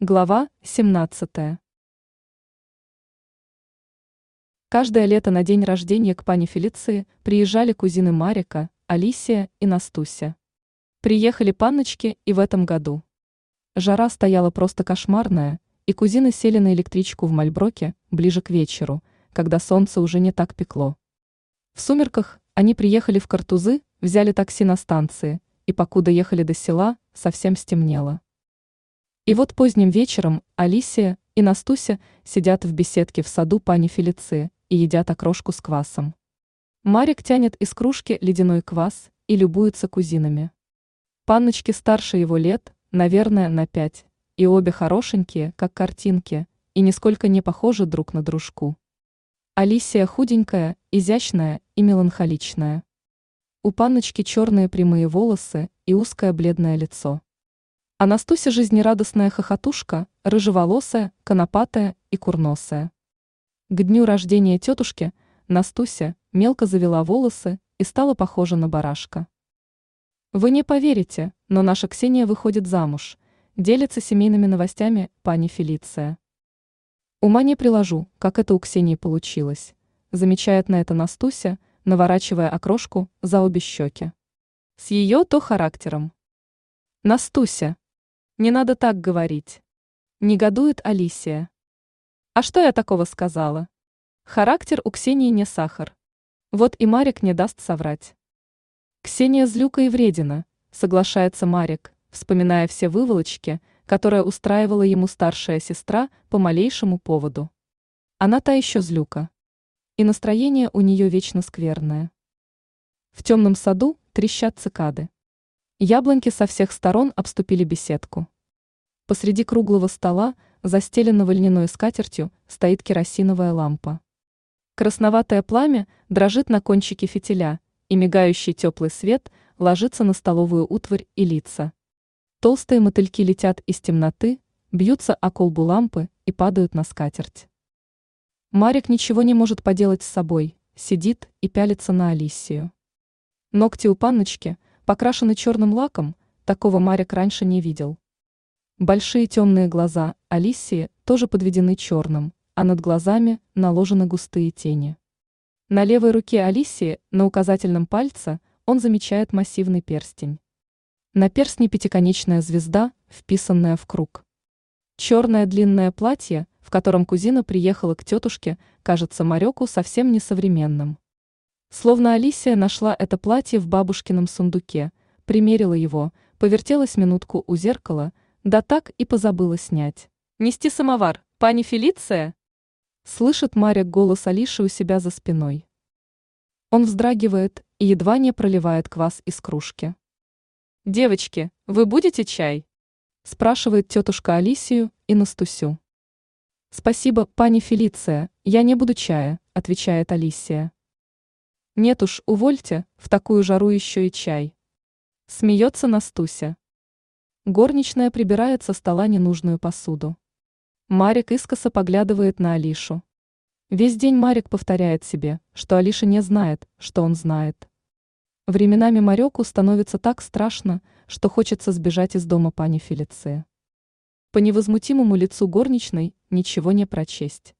Глава 17. Каждое лето на день рождения к пане Фелиции приезжали кузины Марика, Алисия и Настуся. Приехали панночки и в этом году. Жара стояла просто кошмарная, и кузины сели на электричку в Мальброке ближе к вечеру, когда солнце уже не так пекло. В сумерках они приехали в Картузы, взяли такси на станции, и покуда ехали до села, совсем стемнело. И вот поздним вечером Алисия и Настуся сидят в беседке в саду пани Фелиции и едят окрошку с квасом. Марик тянет из кружки ледяной квас и любуется кузинами. Панночки старше его лет, наверное, на пять, и обе хорошенькие, как картинки, и нисколько не похожи друг на дружку. Алисия худенькая, изящная и меланхоличная. У панночки черные прямые волосы и узкое бледное лицо. А Настуся жизнерадостная хохотушка, рыжеволосая, конопатая и курносая. К дню рождения тетушки Настуся мелко завела волосы и стала похожа на барашка. Вы не поверите, но наша Ксения выходит замуж, делится семейными новостями пани Фелиция. Ума не приложу, как это у Ксении получилось, замечает на это Настуся, наворачивая окрошку за обе щеки. С ее то характером. Настуся, не надо так говорить. Негодует Алисия. А что я такого сказала? Характер у Ксении не сахар. Вот и Марик не даст соврать. Ксения злюка и вредина, соглашается Марик, вспоминая все выволочки, которые устраивала ему старшая сестра по малейшему поводу. Она та еще злюка. И настроение у нее вечно скверное. В темном саду трещат цикады. Яблоньки со всех сторон обступили беседку. Посреди круглого стола, застеленного льняной скатертью, стоит керосиновая лампа. Красноватое пламя дрожит на кончике фитиля, и мигающий теплый свет ложится на столовую утварь и лица. Толстые мотыльки летят из темноты, бьются о колбу лампы и падают на скатерть. Марик ничего не может поделать с собой, сидит и пялится на Алисию. Ногти у панночки – Покрашены черным лаком, такого Марик раньше не видел. Большие темные глаза Алисии тоже подведены черным, а над глазами наложены густые тени. На левой руке Алисии, на указательном пальце, он замечает массивный перстень. На перстне пятиконечная звезда, вписанная в круг. Черное длинное платье, в котором кузина приехала к тетушке, кажется Марёку совсем несовременным. Словно Алисия нашла это платье в бабушкином сундуке, примерила его, повертелась минутку у зеркала, да так и позабыла снять. «Нести самовар, пани Фелиция?» Слышит Марик голос Алиши у себя за спиной. Он вздрагивает и едва не проливает квас из кружки. «Девочки, вы будете чай?» спрашивает тетушка Алисию и Настусю. «Спасибо, пани Фелиция, я не буду чая», отвечает Алисия. Нет уж, увольте, в такую жару еще и чай. Смеется Настуся. Горничная прибирает со стола ненужную посуду. Марик искоса поглядывает на Алишу. Весь день Марик повторяет себе, что Алиша не знает, что он знает. Временами Мареку становится так страшно, что хочется сбежать из дома пани Фелиции. По невозмутимому лицу горничной ничего не прочесть.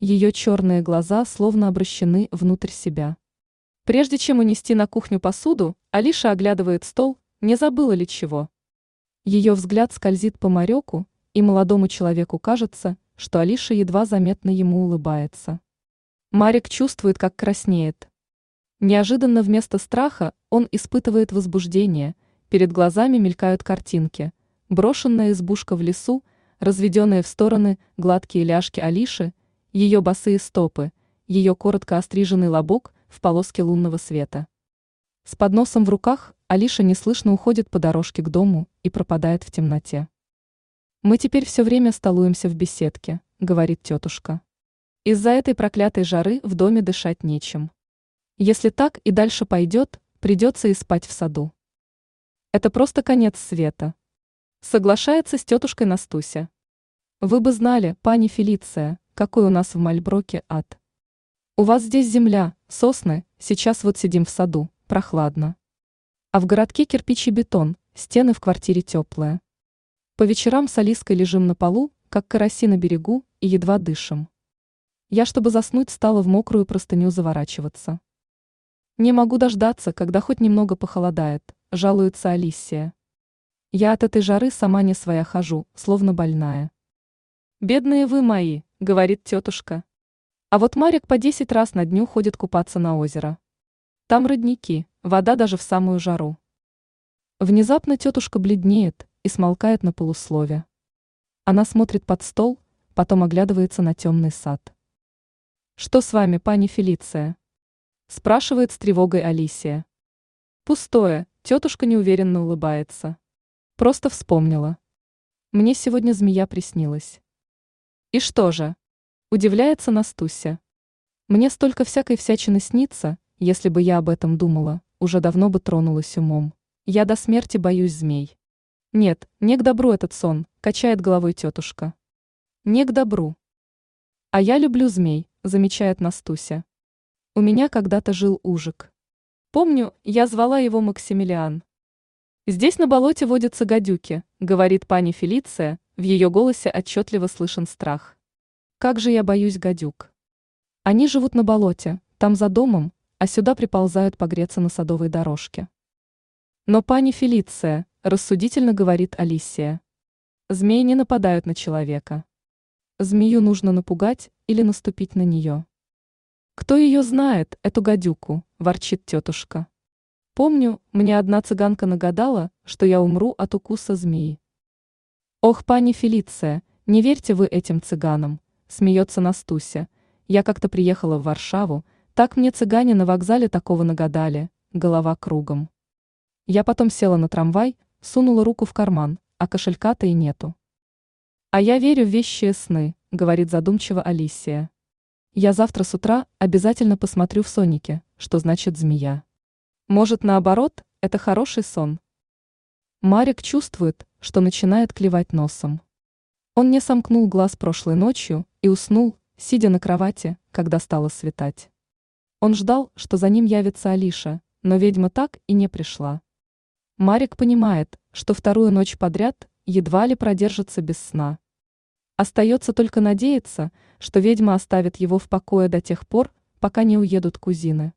Ее черные глаза словно обращены внутрь себя. Прежде чем унести на кухню посуду, Алиша оглядывает стол, не забыла ли чего. Ее взгляд скользит по Мареку, и молодому человеку кажется, что Алиша едва заметно ему улыбается. Марик чувствует, как краснеет. Неожиданно вместо страха он испытывает возбуждение, перед глазами мелькают картинки. Брошенная избушка в лесу, разведенные в стороны гладкие ляжки Алиши, ее босые стопы, ее коротко остриженный лобок в полоске лунного света. С подносом в руках Алиша неслышно уходит по дорожке к дому и пропадает в темноте. «Мы теперь все время столуемся в беседке», — говорит тетушка. «Из-за этой проклятой жары в доме дышать нечем. Если так и дальше пойдет, придется и спать в саду. Это просто конец света». Соглашается с тетушкой Настуся. «Вы бы знали, пани Фелиция, какой у нас в Мальброке ад». У вас здесь земля, сосны, сейчас вот сидим в саду, прохладно. А в городке кирпич и бетон, стены в квартире теплые. По вечерам с Алиской лежим на полу, как караси на берегу, и едва дышим. Я, чтобы заснуть, стала в мокрую простыню заворачиваться. Не могу дождаться, когда хоть немного похолодает, жалуется Алисия. Я от этой жары сама не своя хожу, словно больная. Бедные вы мои, говорит тетушка. А вот Марик по десять раз на дню ходит купаться на озеро. Там родники, вода даже в самую жару. Внезапно тетушка бледнеет и смолкает на полуслове. Она смотрит под стол, потом оглядывается на темный сад. «Что с вами, пани Фелиция?» спрашивает с тревогой Алисия. Пустое, тетушка неуверенно улыбается. Просто вспомнила. Мне сегодня змея приснилась. И что же? Удивляется Настуся. Мне столько всякой всячины снится, если бы я об этом думала, уже давно бы тронулась умом. Я до смерти боюсь змей. Нет, не к добру этот сон, качает головой тетушка. Не к добру. А я люблю змей, замечает Настуся. У меня когда-то жил ужик. Помню, я звала его Максимилиан. Здесь на болоте водятся гадюки, говорит пани Фелиция, в ее голосе отчетливо слышен страх. Как же я боюсь гадюк. Они живут на болоте, там за домом, а сюда приползают погреться на садовой дорожке. Но пани Фелиция, рассудительно говорит Алисия. Змеи не нападают на человека. Змею нужно напугать или наступить на нее. Кто ее знает, эту гадюку, ворчит тетушка. Помню, мне одна цыганка нагадала, что я умру от укуса змеи. Ох, пани Фелиция, не верьте вы этим цыганам, смеется Настуся. Я как-то приехала в Варшаву, так мне цыгане на вокзале такого нагадали, голова кругом. Я потом села на трамвай, сунула руку в карман, а кошелька-то и нету. А я верю в вещие сны, говорит задумчиво Алисия. Я завтра с утра обязательно посмотрю в сонике, что значит змея. Может, наоборот, это хороший сон. Марик чувствует, что начинает клевать носом. Он не сомкнул глаз прошлой ночью и уснул, сидя на кровати, когда стало светать. Он ждал, что за ним явится Алиша, но ведьма так и не пришла. Марик понимает, что вторую ночь подряд едва ли продержится без сна. Остается только надеяться, что ведьма оставит его в покое до тех пор, пока не уедут кузины.